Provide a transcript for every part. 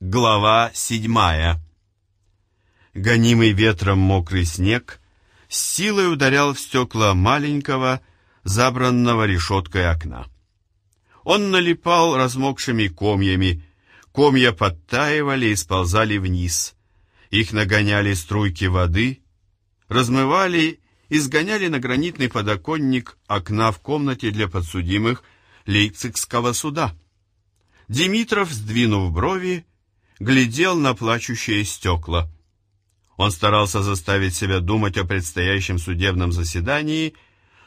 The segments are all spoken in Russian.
Глава седьмая. Гонимый ветром мокрый снег с силой ударял в стекла маленького, забранного решеткой окна. Он налипал размокшими комьями, комья подтаивали и сползали вниз. Их нагоняли струйки воды, размывали и сгоняли на гранитный подоконник окна в комнате для подсудимых Лейпцигского суда. Димитров, сдвинув брови, глядел на плачущие стекла. Он старался заставить себя думать о предстоящем судебном заседании,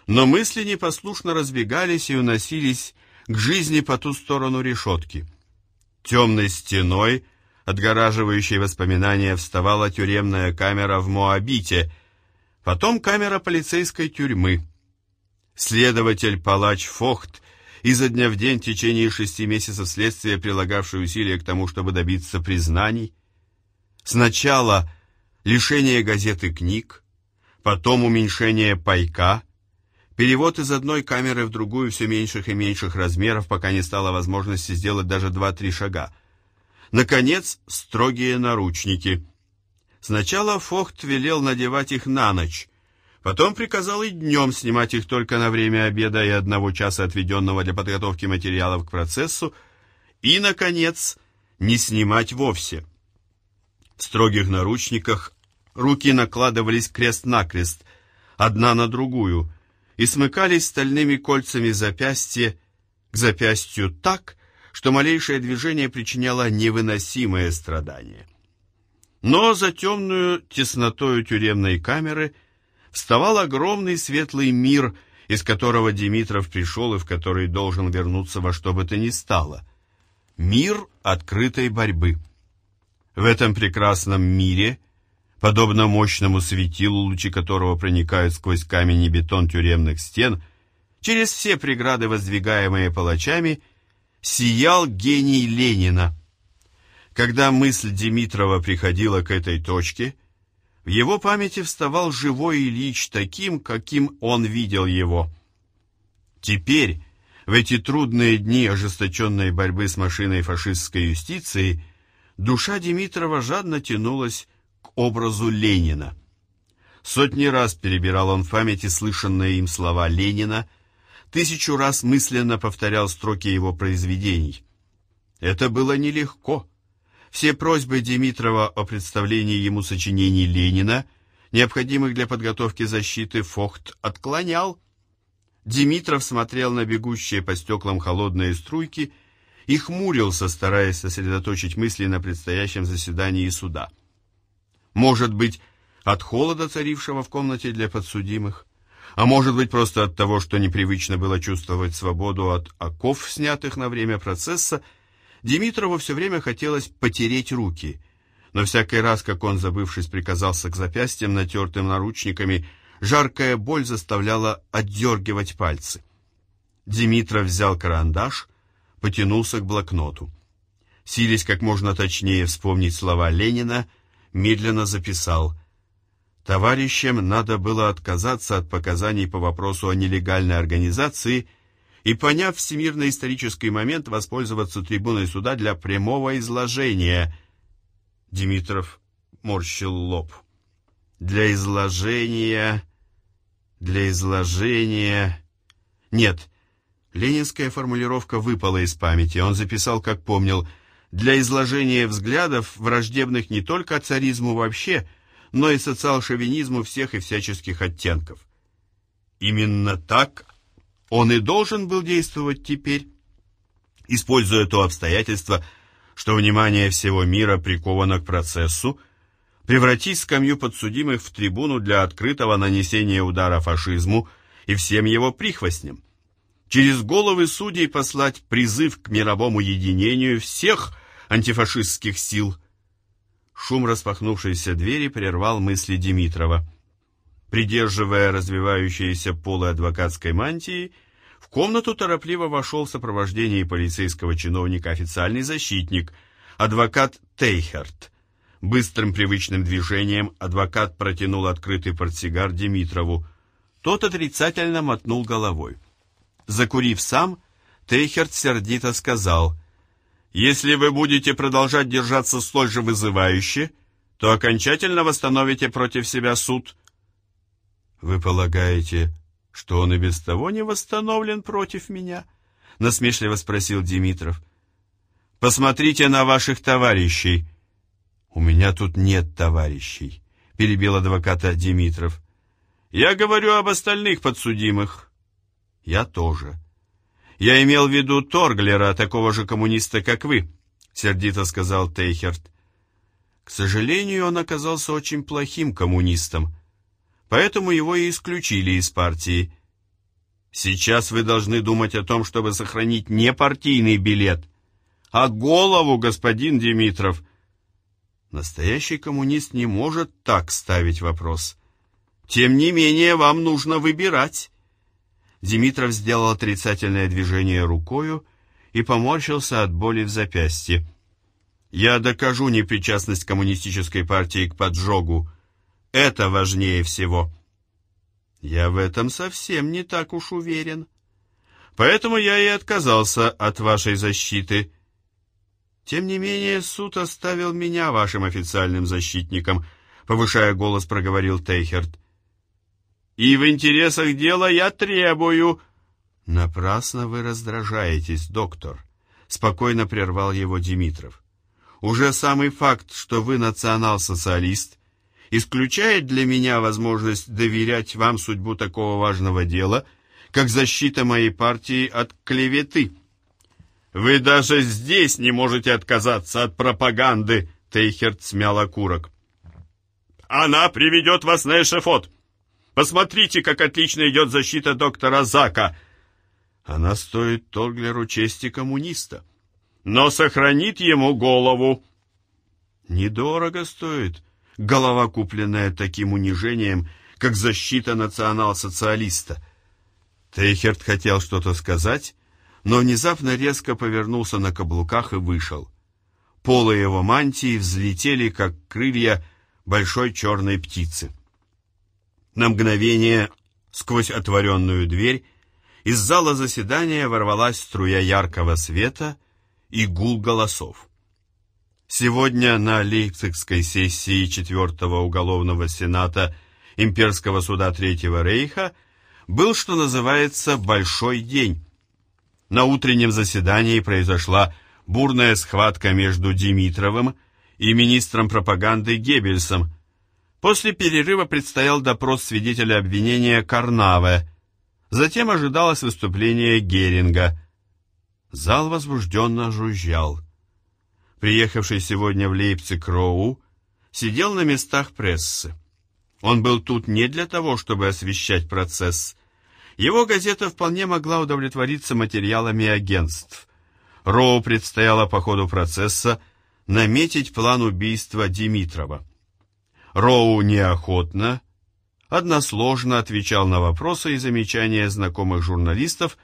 но мысли непослушно разбегались и уносились к жизни по ту сторону решетки. Темной стеной, отгораживающей воспоминания, вставала тюремная камера в Моабите, потом камера полицейской тюрьмы. Следователь-палач Фохт изо дня в день в течение шести месяцев следствия, прилагавшие усилия к тому, чтобы добиться признаний. Сначала лишение газеты книг, потом уменьшение пайка, перевод из одной камеры в другую все меньших и меньших размеров, пока не стало возможности сделать даже два-три шага. Наконец, строгие наручники. Сначала Фохт велел надевать их на ночь, Потом приказал и днем снимать их только на время обеда и одного часа, отведенного для подготовки материалов к процессу, и, наконец, не снимать вовсе. В строгих наручниках руки накладывались крест-накрест, одна на другую, и смыкались стальными кольцами запястья к запястью так, что малейшее движение причиняло невыносимое страдание. Но за темную теснотою тюремной камеры – вставал огромный светлый мир, из которого Димитров пришел и в который должен вернуться во что бы то ни стало. Мир открытой борьбы. В этом прекрасном мире, подобно мощному светилу, лучи которого проникают сквозь камень и бетон тюремных стен, через все преграды, воздвигаемые палачами, сиял гений Ленина. Когда мысль Димитрова приходила к этой точке – в его памяти вставал живой Ильич таким, каким он видел его. Теперь, в эти трудные дни ожесточенной борьбы с машиной фашистской юстиции, душа Димитрова жадно тянулась к образу Ленина. Сотни раз перебирал он в памяти слышанные им слова Ленина, тысячу раз мысленно повторял строки его произведений. Это было нелегко. Все просьбы Димитрова о представлении ему сочинений Ленина, необходимых для подготовки защиты, Фохт отклонял. Димитров смотрел на бегущие по стеклам холодные струйки и хмурился, стараясь сосредоточить мысли на предстоящем заседании суда. Может быть, от холода, царившего в комнате для подсудимых, а может быть, просто от того, что непривычно было чувствовать свободу от оков, снятых на время процесса, Димитрову все время хотелось потереть руки, но всякий раз, как он, забывшись, приказался к запястьям, натертым наручниками, жаркая боль заставляла отдергивать пальцы. Димитров взял карандаш, потянулся к блокноту. Силясь как можно точнее вспомнить слова Ленина, медленно записал «Товарищам надо было отказаться от показаний по вопросу о нелегальной организации – и, поняв всемирно-исторический момент, воспользоваться трибуной суда для прямого изложения. Димитров морщил лоб. Для изложения... Для изложения... Нет, ленинская формулировка выпала из памяти. Он записал, как помнил, для изложения взглядов, враждебных не только царизму вообще, но и социал-шовинизму всех и всяческих оттенков. Именно так он и должен был действовать теперь, используя то обстоятельство, что внимание всего мира приковано к процессу, превратить скамью подсудимых в трибуну для открытого нанесения удара фашизму и всем его прихвостням. Через головы судей послать призыв к мировому единению всех антифашистских сил. Шум распахнувшейся двери прервал мысли Димитрова. Придерживая развивающиеся полы адвокатской мантии, в комнату торопливо вошел в сопровождении полицейского чиновника официальный защитник, адвокат Тейхерт. Быстрым привычным движением адвокат протянул открытый портсигар Димитрову. Тот отрицательно мотнул головой. Закурив сам, Тейхерт сердито сказал, Если вы будете продолжать держаться столь же вызывающе, то окончательно восстановите против себя суд. Вы полагаете, что он и без того не восстановлен против меня? Насмешливо спросил Димитров. Посмотрите на ваших товарищей. У меня тут нет товарищей, перебил адвоката Димитров. Я говорю об остальных подсудимых. Я тоже. Я имел в виду Торглера, такого же коммуниста, как вы, сердито сказал Тейхерт. К сожалению, он оказался очень плохим коммунистом, поэтому его и исключили из партии. Сейчас вы должны думать о том, чтобы сохранить не партийный билет, а голову, господин Димитров. Настоящий коммунист не может так ставить вопрос. Тем не менее, вам нужно выбирать. Димитров сделал отрицательное движение рукою и поморщился от боли в запястье. «Я докажу непричастность коммунистической партии к поджогу. Это важнее всего». «Я в этом совсем не так уж уверен. Поэтому я и отказался от вашей защиты. Тем не менее, суд оставил меня вашим официальным защитником», повышая голос, проговорил Тейхерт. И в интересах дела я требую...» «Напрасно вы раздражаетесь, доктор», — спокойно прервал его Димитров. «Уже самый факт, что вы национал-социалист, исключает для меня возможность доверять вам судьбу такого важного дела, как защита моей партии от клеветы». «Вы даже здесь не можете отказаться от пропаганды», — Тейхерт смял окурок. «Она приведет вас на эшефот», Посмотрите, как отлично идет защита доктора Зака. Она стоит Торглеру чести коммуниста, но сохранит ему голову. Недорого стоит голова, купленная таким унижением, как защита национал-социалиста. Тейхерт хотел что-то сказать, но внезапно резко повернулся на каблуках и вышел. Полы его мантии взлетели, как крылья большой черной птицы. На мгновение сквозь отворенную дверь из зала заседания ворвалась струя яркого света и гул голосов. Сегодня на Лейпцигской сессии Четвертого уголовного сената Имперского суда Третьего Рейха был, что называется, большой день. На утреннем заседании произошла бурная схватка между Димитровым и министром пропаганды Геббельсом, После перерыва предстоял допрос свидетеля обвинения Карнаве. Затем ожидалось выступление Геринга. Зал возбужденно жужжал. Приехавший сегодня в Лейпциг Роу сидел на местах прессы. Он был тут не для того, чтобы освещать процесс. Его газета вполне могла удовлетвориться материалами агентств. Роу предстояло по ходу процесса наметить план убийства Димитрова. Роу неохотно, односложно отвечал на вопросы и замечания знакомых журналистов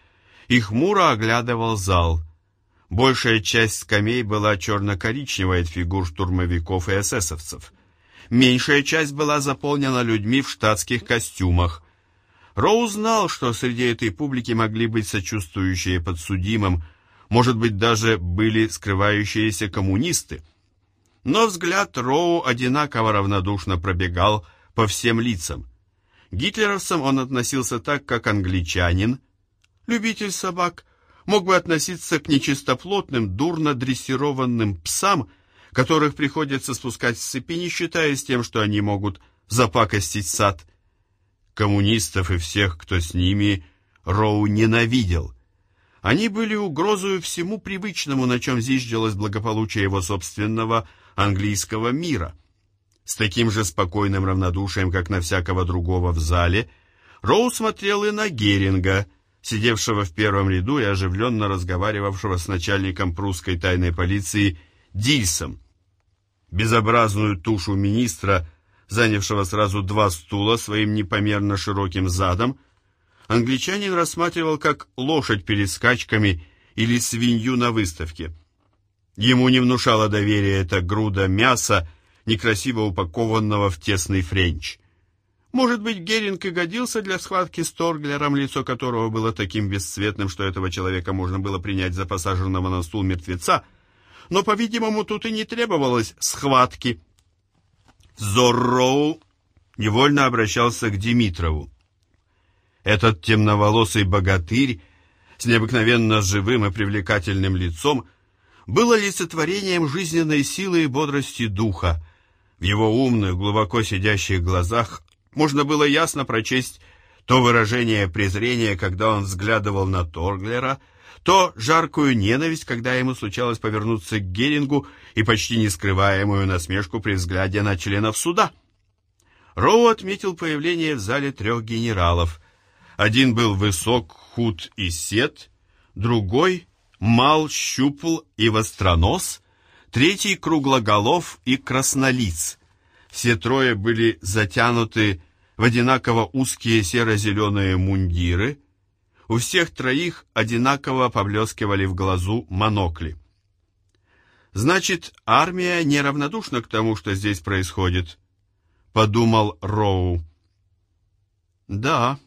и хмуро оглядывал зал. Большая часть скамей была черно-коричневой от фигур штурмовиков и эсэсовцев. Меньшая часть была заполнена людьми в штатских костюмах. Роу знал, что среди этой публики могли быть сочувствующие подсудимым, может быть, даже были скрывающиеся коммунисты – но взгляд Роу одинаково равнодушно пробегал по всем лицам. Гитлеровцам он относился так, как англичанин, любитель собак, мог бы относиться к нечистоплотным, дурно дрессированным псам, которых приходится спускать с цепи, не считаясь тем, что они могут запакостить сад. Коммунистов и всех, кто с ними, Роу ненавидел. Они были угрозою всему привычному, на чем зиждилось благополучие его собственного английского мира. С таким же спокойным равнодушием, как на всякого другого в зале, Роу смотрел и на Геринга, сидевшего в первом ряду и оживленно разговаривавшего с начальником прусской тайной полиции Дильсом. Безобразную тушу министра, занявшего сразу два стула своим непомерно широким задом, англичанин рассматривал как лошадь перед скачками или свинью на выставке – Ему не внушало доверия эта груда мяса, некрасиво упакованного в тесный френч. Может быть, Геринг и годился для схватки с Торглером, лицо которого было таким бесцветным, что этого человека можно было принять за посаженного на стул мертвеца, но, по-видимому, тут и не требовалось схватки. Зорроу невольно обращался к Димитрову. Этот темноволосый богатырь с необыкновенно живым и привлекательным лицом был олицетворением жизненной силы и бодрости духа. В его умных, глубоко сидящих глазах можно было ясно прочесть то выражение презрения, когда он взглядывал на Торглера, то жаркую ненависть, когда ему случалось повернуться к Герингу и почти нескрываемую насмешку при взгляде на членов суда. Роу отметил появление в зале трех генералов. Один был высок, худ и сед, другой — мал, щупл и востронос, третий — круглоголов и краснолиц. Все трое были затянуты в одинаково узкие серо-зеленые мундиры, у всех троих одинаково поблескивали в глазу монокли. Значит, армия неравнодушна к тому, что здесь происходит, подумал Роу. Да.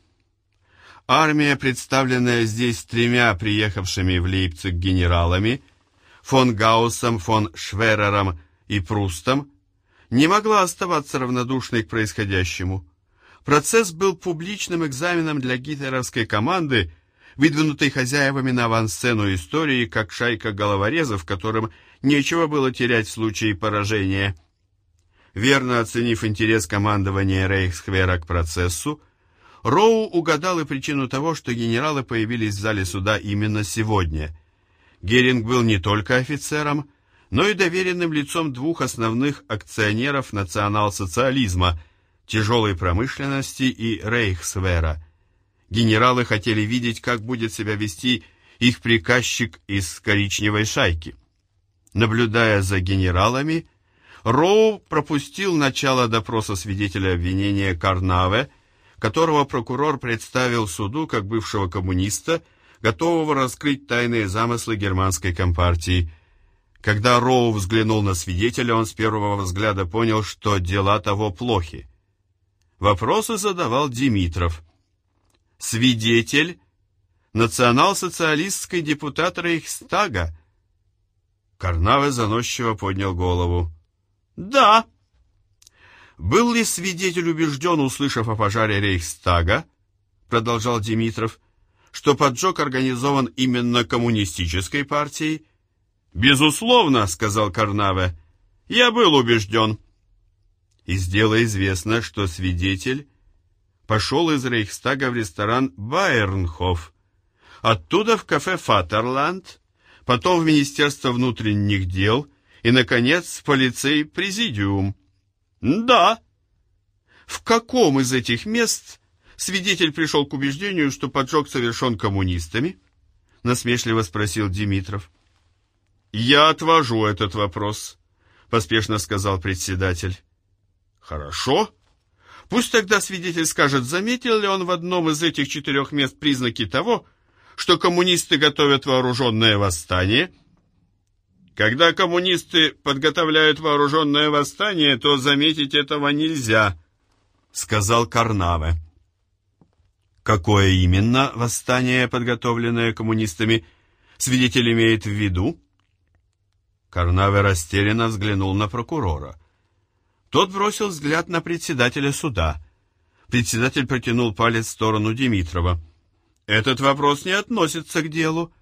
Армия, представленная здесь тремя приехавшими в Лейпциг генералами, фон Гауссом, фон Шверером и Прустом, не могла оставаться равнодушной к происходящему. Процесс был публичным экзаменом для гитлеровской команды, выдвинутой хозяевами на авансцену истории, как шайка головорезов, которым нечего было терять в случае поражения. Верно оценив интерес командования Рейхсхвера к процессу, Роу угадал и причину того, что генералы появились в зале суда именно сегодня. Геринг был не только офицером, но и доверенным лицом двух основных акционеров национал-социализма – тяжелой промышленности и Рейхсвера. Генералы хотели видеть, как будет себя вести их приказчик из коричневой шайки. Наблюдая за генералами, Роу пропустил начало допроса свидетеля обвинения Карнаве, которого прокурор представил суду как бывшего коммуниста, готового раскрыть тайные замыслы германской компартии. Когда Роу взглянул на свидетеля, он с первого взгляда понял, что дела того плохи. Вопросы задавал Димитров. Свидетель – национал-социалистский депутат Рейхстага. Карнаве заносчиво поднял голову. «Да». «Был ли свидетель убежден, услышав о пожаре Рейхстага?» Продолжал Димитров что поджог организован именно коммунистической партией? «Безусловно», — сказал Карнаве, — «я был убежден» и сделай известно, что свидетель пошел из Рейхстага в ресторан Байернхоф, оттуда в кафе Фатерланд, потом в Министерство внутренних дел и, наконец, в полицей-президиум. Да. В каком из этих мест свидетель пришел к убеждению, что поджог совершен коммунистами? Насмешливо спросил Димитров. Я отвожу этот вопрос, поспешно сказал председатель. Хорошо. Пусть тогда свидетель скажет, заметил ли он в одном из этих четырех мест признаки того, что коммунисты готовят вооруженное восстание. Когда коммунисты подготовляют вооруженное восстание, то заметить этого нельзя, сказал Карнаве. Какое именно восстание, подготовленное коммунистами, свидетель имеет в виду? Карнаве растерянно взглянул на прокурора. Тот бросил взгляд на председателя суда. Председатель протянул палец в сторону Димитрова. «Этот вопрос не относится к делу».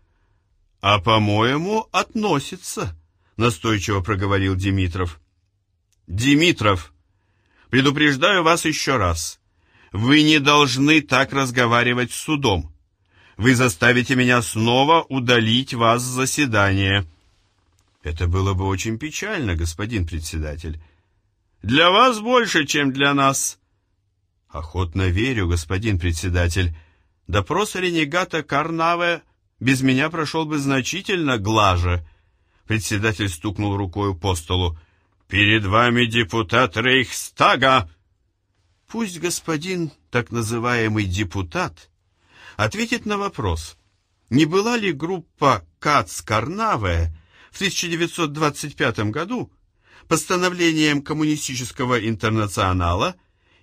«А, по-моему, относится», — настойчиво проговорил Димитров. «Димитров, предупреждаю вас еще раз. Вы не должны так разговаривать с судом. Вы заставите меня снова удалить вас с заседания». «Это было бы очень печально, господин председатель». Для вас больше, чем для нас. Охотно верю, господин председатель. Допрос ренегата Карнаве без меня прошел бы значительно глаже. Председатель стукнул рукой по столу. Перед вами депутат Рейхстага. Пусть господин, так называемый депутат, ответит на вопрос. Не была ли группа Кац-Карнаве в 1925 году постановлением коммунистического интернационала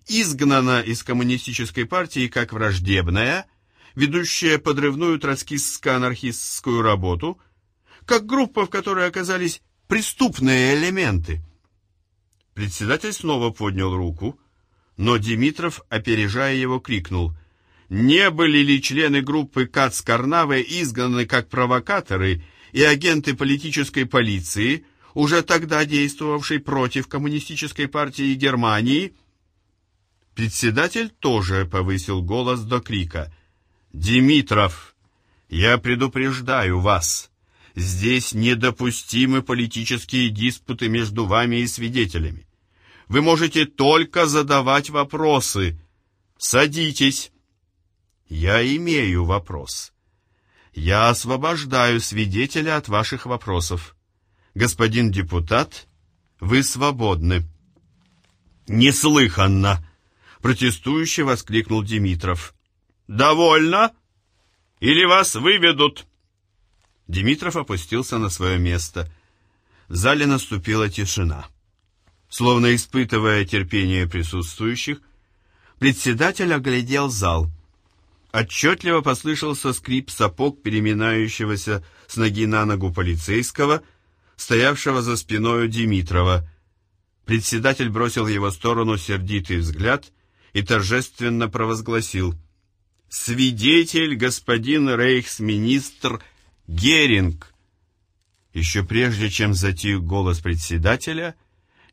изгнана из коммунистической партии как враждебная, ведущая подрывную троцкистско-анархистскую работу, как группа, в которой оказались преступные элементы. Председатель снова поднял руку, но Димитров, опережая его, крикнул «Не были ли члены группы Кац-Карнаве изгнаны как провокаторы и агенты политической полиции, уже тогда действовавшей против коммунистической партии Германии?» Председатель тоже повысил голос до крика «Димитров, я предупреждаю вас!» Здесь недопустимы политические диспуты между вами и свидетелями. Вы можете только задавать вопросы. Садитесь. Я имею вопрос. Я освобождаю свидетеля от ваших вопросов. Господин депутат, вы свободны. Неслыханно! Протестующе воскликнул Димитров. Довольно? Или вас выведут? Димитров опустился на свое место. В зале наступила тишина. Словно испытывая терпение присутствующих, председатель оглядел зал. Отчетливо послышался скрип сапог переминающегося с ноги на ногу полицейского, стоявшего за спиною Димитрова. Председатель бросил в его сторону сердитый взгляд и торжественно провозгласил «Свидетель, господин рейхсминистр Геринг!» Еще прежде, чем затих голос председателя,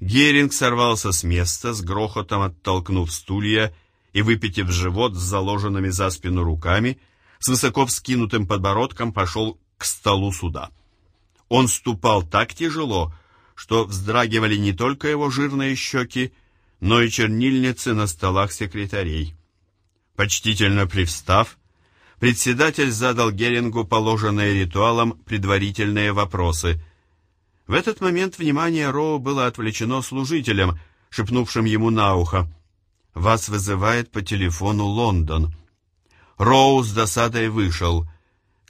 Геринг сорвался с места, с грохотом оттолкнув стулья и, выпитив живот с заложенными за спину руками, с высоко вскинутым подбородком пошел к столу суда. Он ступал так тяжело, что вздрагивали не только его жирные щеки, но и чернильницы на столах секретарей. Почтительно привстав, председатель задал Герингу положенные ритуалом предварительные вопросы. В этот момент внимание Роу было отвлечено служителем, шепнувшим ему на ухо. «Вас вызывает по телефону Лондон». Роу с досадой вышел.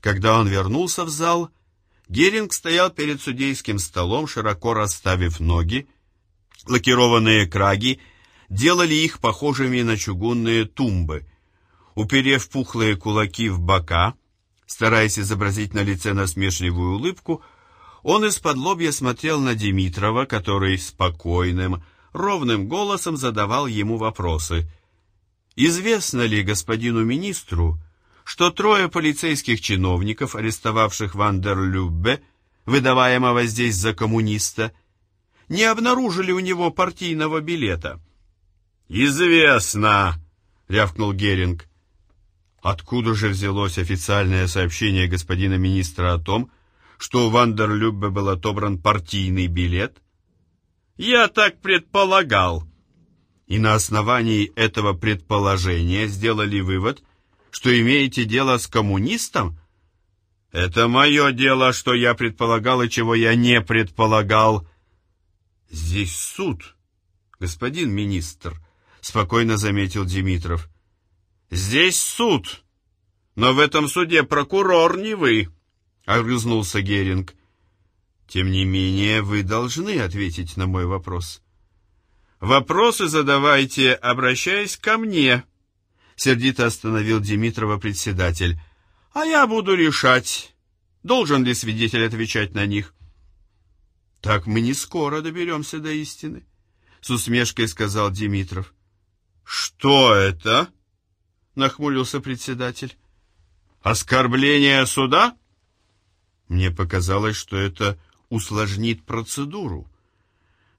Когда он вернулся в зал, Геринг стоял перед судейским столом, широко расставив ноги. Лакированные краги делали их похожими на чугунные тумбы — Уперев пухлые кулаки в бока, стараясь изобразить на лице насмешливую улыбку, он из-под лобья смотрел на Димитрова, который спокойным, ровным голосом задавал ему вопросы. «Известно ли господину министру, что трое полицейских чиновников, арестовавших Вандерлюббе, выдаваемого здесь за коммуниста, не обнаружили у него партийного билета?» «Известно!» — рявкнул Геринг. Откуда же взялось официальное сообщение господина министра о том, что у Вандерлюббе был отобран партийный билет? Я так предполагал. И на основании этого предположения сделали вывод, что имеете дело с коммунистом? Это мое дело, что я предполагал и чего я не предполагал. Здесь суд, господин министр, спокойно заметил Димитров. «Здесь суд, но в этом суде прокурор не вы», — огрызнулся Геринг. «Тем не менее, вы должны ответить на мой вопрос». «Вопросы задавайте, обращаясь ко мне», — сердито остановил Димитрова председатель. «А я буду решать, должен ли свидетель отвечать на них». «Так мы не скоро доберемся до истины», — с усмешкой сказал Димитров. «Что это?» нахмурился председатель. Оскорбление суда? Мне показалось, что это усложнит процедуру.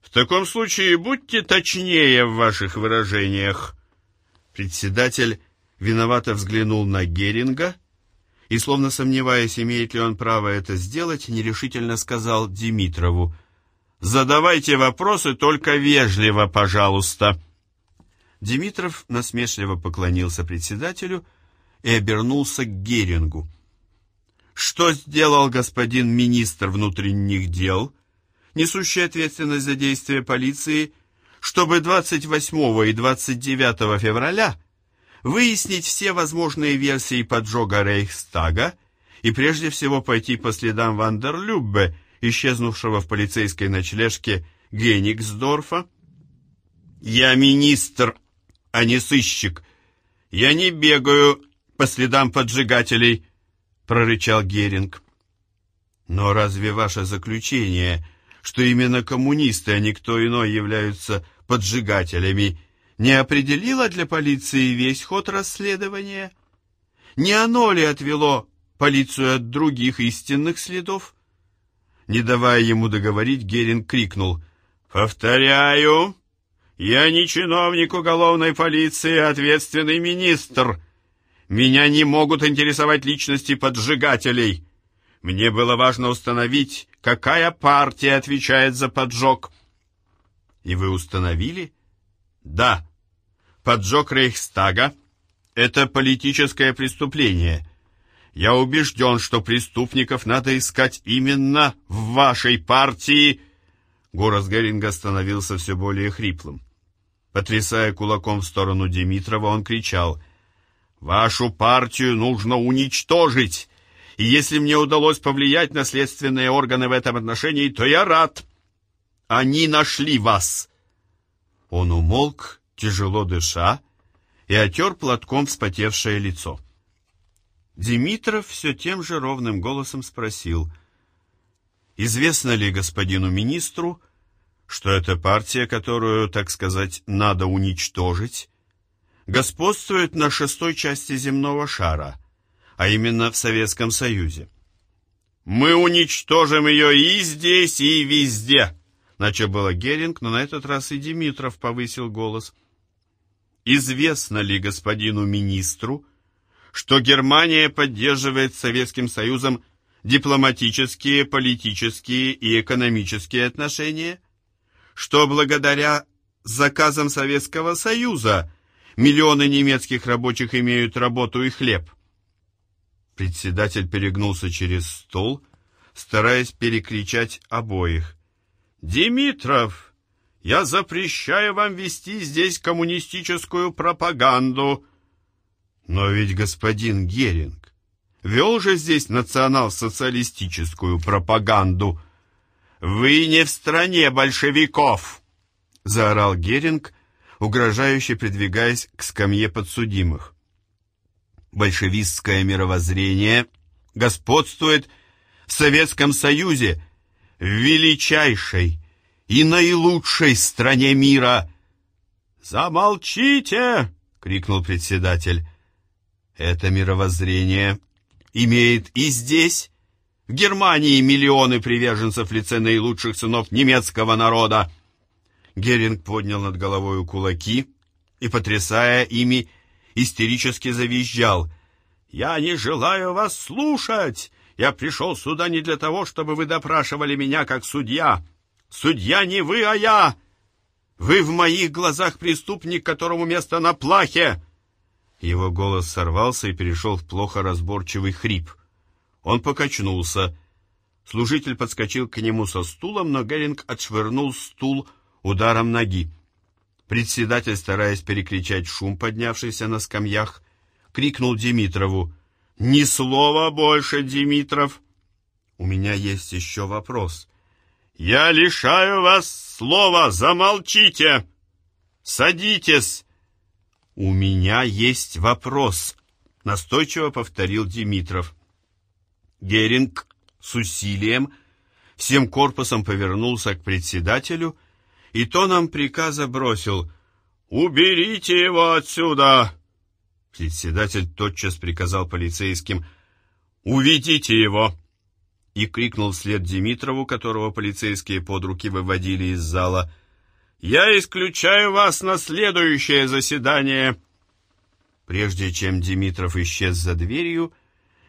В таком случае будьте точнее в ваших выражениях. Председатель виновато взглянул на Геринга и, словно сомневаясь, имеет ли он право это сделать, нерешительно сказал Димитрову, «Задавайте вопросы только вежливо, пожалуйста». Димитров насмешливо поклонился председателю и обернулся к Герингу. «Что сделал господин министр внутренних дел, несущий ответственность за действия полиции, чтобы 28 и 29 февраля выяснить все возможные версии поджога Рейхстага и прежде всего пойти по следам Вандерлюббе, исчезнувшего в полицейской ночлежке Гениксдорфа? «Я министр а не сыщик. Я не бегаю по следам поджигателей, прорычал Геринг. Но разве ваше заключение, что именно коммунисты, а никто иной являются поджигателями, не определило для полиции весь ход расследования? Не оно ли отвело полицию от других истинных следов? Не давая ему договорить, Герин крикнул «Повторяю, я не чиновник уголовной полиции, а ответственный министр. Меня не могут интересовать личности поджигателей. Мне было важно установить, какая партия отвечает за поджог». «И вы установили?» «Да. Поджог Рейхстага — это политическое преступление» Я убежден, что преступников надо искать именно в вашей партии. Голос Геринга становился все более хриплым. Потрясая кулаком в сторону Димитрова, он кричал, «Вашу партию нужно уничтожить, и если мне удалось повлиять на следственные органы в этом отношении, то я рад. Они нашли вас!» Он умолк, тяжело дыша, и отер платком вспотевшее лицо. Димитров все тем же ровным голосом спросил, «Известно ли господину министру, что эта партия, которую, так сказать, надо уничтожить, господствует на шестой части земного шара, а именно в Советском Союзе?» «Мы уничтожим ее и здесь, и везде!» Начал было Геринг, но на этот раз и Димитров повысил голос. «Известно ли господину министру, что Германия поддерживает Советским Союзом дипломатические, политические и экономические отношения, что благодаря заказам Советского Союза миллионы немецких рабочих имеют работу и хлеб. Председатель перегнулся через стол, стараясь перекричать обоих. «Димитров, я запрещаю вам вести здесь коммунистическую пропаганду!» Но ведь господин Геринг вел же здесь национал-социалистическую пропаганду. «Вы не в стране большевиков!» — заорал Геринг, угрожающе придвигаясь к скамье подсудимых. Большевистское мировоззрение господствует в Советском Союзе, в величайшей и наилучшей стране мира. «Замолчите!» — крикнул председатель. Это мировоззрение имеет и здесь, в Германии, миллионы приверженцев в лице наилучших сынов немецкого народа. Геринг поднял над головой кулаки и, потрясая ими, истерически завизжал. «Я не желаю вас слушать! Я пришел сюда не для того, чтобы вы допрашивали меня как судья. Судья не вы, а я! Вы в моих глазах преступник, которому место на плахе!» Его голос сорвался и перешел в плохо разборчивый хрип. Он покачнулся. Служитель подскочил к нему со стулом, но Геринг отшвырнул стул ударом ноги. Председатель, стараясь перекричать шум, поднявшийся на скамьях, крикнул Димитрову. «Ни слова больше, Димитров!» «У меня есть еще вопрос». «Я лишаю вас слова! Замолчите! Садитесь!» «У меня есть вопрос», — настойчиво повторил Димитров. Геринг с усилием всем корпусом повернулся к председателю и тоном приказа бросил «Уберите его отсюда!» Председатель тотчас приказал полицейским «Уведите его!» и крикнул вслед Димитрову, которого полицейские под руки выводили из зала я исключаю вас на следующее заседание. Прежде чем Димитров исчез за дверью,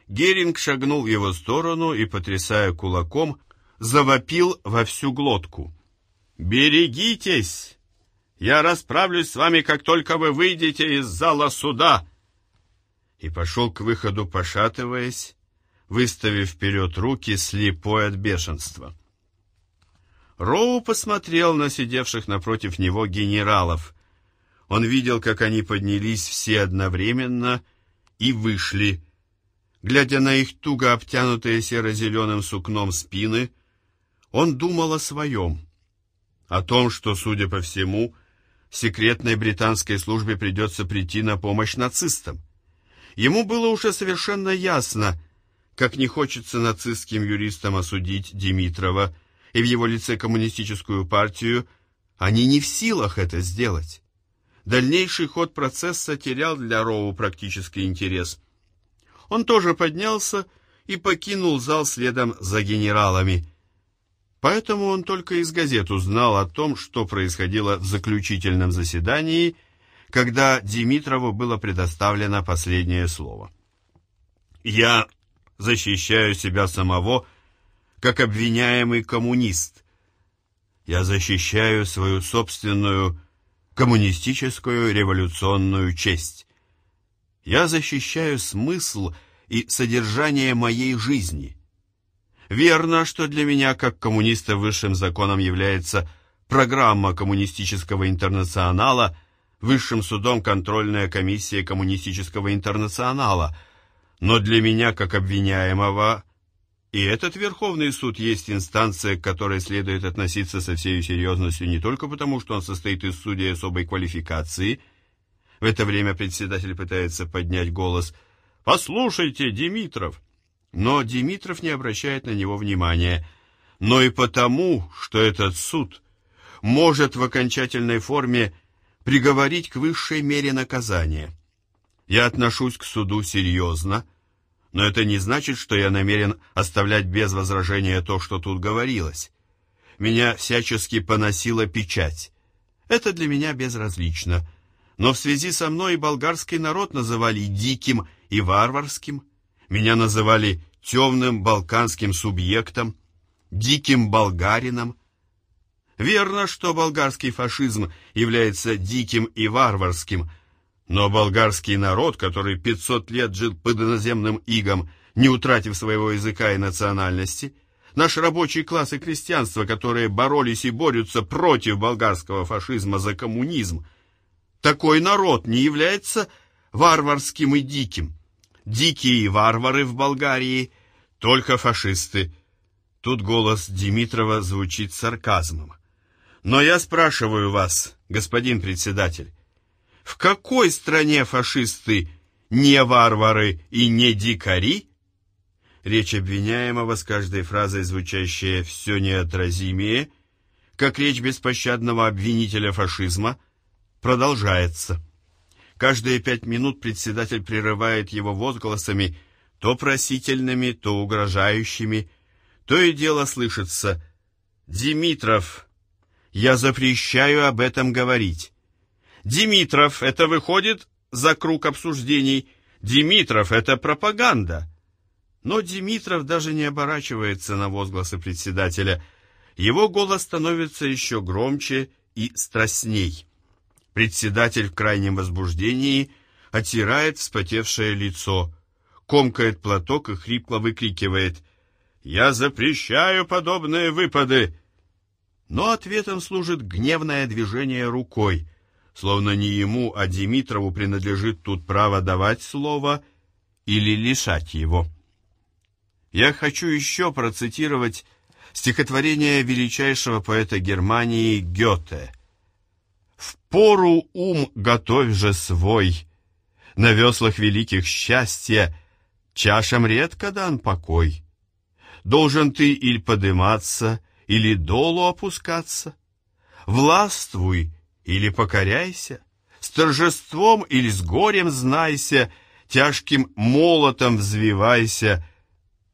Геринг шагнул в его сторону и, потрясая кулаком, завопил во всю глотку. «Берегитесь! Я расправлюсь с вами, как только вы выйдете из зала суда!» И пошел к выходу, пошатываясь, выставив вперед руки, слепой от бешенства. Роу посмотрел на сидевших напротив него генералов. Он видел, как они поднялись все одновременно и вышли. Глядя на их туго обтянутые серо-зеленым сукном спины, он думал о своем. О том, что, судя по всему, секретной британской службе придется прийти на помощь нацистам. Ему было уже совершенно ясно, как не хочется нацистским юристам осудить Димитрова и в его лице коммунистическую партию, они не в силах это сделать. Дальнейший ход процесса терял для Роу практический интерес. Он тоже поднялся и покинул зал следом за генералами. Поэтому он только из газет узнал о том, что происходило в заключительном заседании, когда Димитрову было предоставлено последнее слово. «Я защищаю себя самого, как обвиняемый коммунист. Я защищаю свою собственную коммунистическую революционную честь. Я защищаю смысл и содержание моей жизни. Верно, что для меня, как коммуниста, высшим законом является программа коммунистического интернационала, высшим судом контрольная комиссия коммунистического интернационала, но для меня, как обвиняемого, и этот Верховный суд есть инстанция, к которой следует относиться со всей серьезностью не только потому, что он состоит из судей особой квалификации. В это время председатель пытается поднять голос «Послушайте, Димитров!» Но Димитров не обращает на него внимания. Но и потому, что этот суд может в окончательной форме приговорить к высшей мере наказания. Я отношусь к суду серьезно, но это не значит, что я намерен оставлять без возражения то, что тут говорилось. Меня всячески поносила печать. Это для меня безразлично. Но в связи со мной и болгарский народ называли диким и варварским. Меня называли темным балканским субъектом, диким болгарином. Верно, что болгарский фашизм является диким и варварским – но болгарский народ, который 500 лет жил под иноземным игом, не утратив своего языка и национальности, наш рабочий класс и крестьянство, которые боролись и борются против болгарского фашизма за коммунизм, такой народ не является варварским и диким. Дикие варвары в Болгарии только фашисты. Тут голос Димитрова звучит сарказмом. Но я спрашиваю вас, господин председатель, в какой стране фашисты не варвары и не дикари? Речь обвиняемого с каждой фразой, звучащая все неотразимее, как речь беспощадного обвинителя фашизма, продолжается. Каждые пять минут председатель прерывает его возгласами, то просительными, то угрожающими, то и дело слышится «Димитров, я запрещаю об этом говорить. Димитров, это выходит за круг обсуждений. Димитров, это пропаганда. Но Димитров даже не оборачивается на возгласы председателя. Его голос становится еще громче и страстней. Председатель в крайнем возбуждении оттирает вспотевшее лицо, комкает платок и хрипло выкрикивает «Я запрещаю подобные выпады!» Но ответом служит гневное движение рукой словно не ему, а Димитрову принадлежит тут право давать слово или лишать его. Я хочу еще процитировать стихотворение величайшего поэта Германии Гёте. «В пору ум готовь же свой, на веслах великих счастья, чашам редко дан покой. Должен ты или подыматься, или долу опускаться. Властвуй, или покоряйся, с торжеством или с горем знайся, тяжким молотом взвивайся,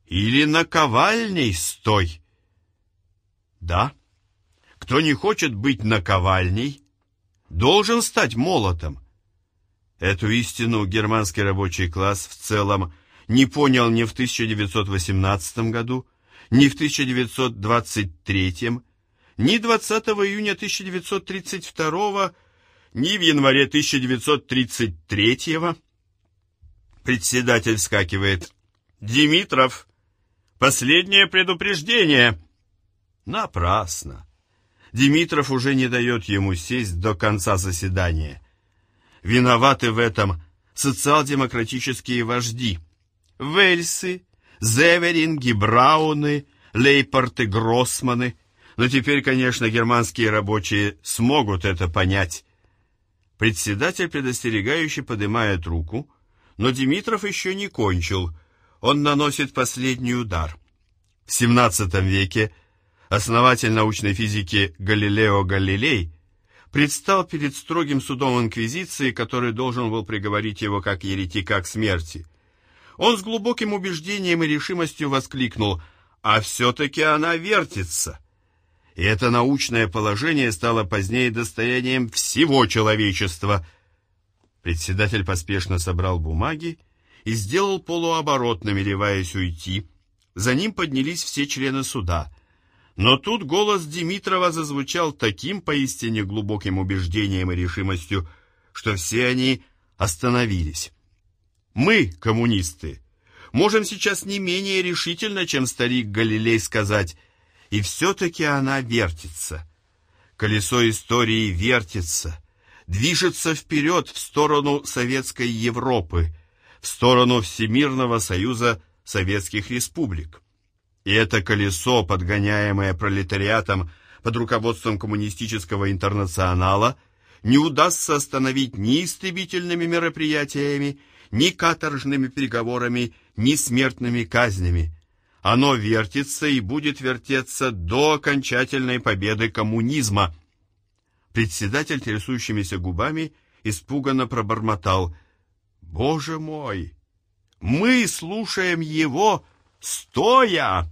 или наковальней стой. Да, кто не хочет быть наковальней, должен стать молотом. Эту истину германский рабочий класс в целом не понял ни в 1918 году, ни в 1923, ни 20 июня 1932, ни в январе 1933. Председатель вскакивает. «Димитров, последнее предупреждение!» Напрасно. Димитров уже не дает ему сесть до конца заседания. Виноваты в этом социал-демократические вожди. Вельсы, Зеверинги, Брауны, Лейпорты, Гроссманы – но теперь, конечно, германские рабочие смогут это понять. Председатель предостерегающе поднимает руку, но Димитров еще не кончил. он наносит последний удар. В XVII веке основатель научной физики Галилео Галилей предстал перед строгим судом инквизиции, который должен был приговорить его как еретика к смерти. Он с глубоким убеждением и решимостью воскликнул «А все-таки она вертится!» И это научное положение стало позднее достоянием всего человечества. Председатель поспешно собрал бумаги и сделал полуоборот, намереваясь уйти. За ним поднялись все члены суда. Но тут голос Димитрова зазвучал таким поистине глубоким убеждением и решимостью, что все они остановились. Мы, коммунисты, можем сейчас не менее решительно, чем старик Галилей, сказать «И все-таки она вертится». Колесо истории вертится, движется вперед в сторону советской Европы, в сторону Всемирного союза советских республик. И это колесо, подгоняемое пролетариатом под руководством коммунистического интернационала, не удастся остановить ни истребительными мероприятиями, ни каторжными переговорами, ни смертными казнями. Оно вертится и будет вертеться до окончательной победы коммунизма. Председатель трясущимися губами испуганно пробормотал «Боже мой! Мы слушаем его стоя!»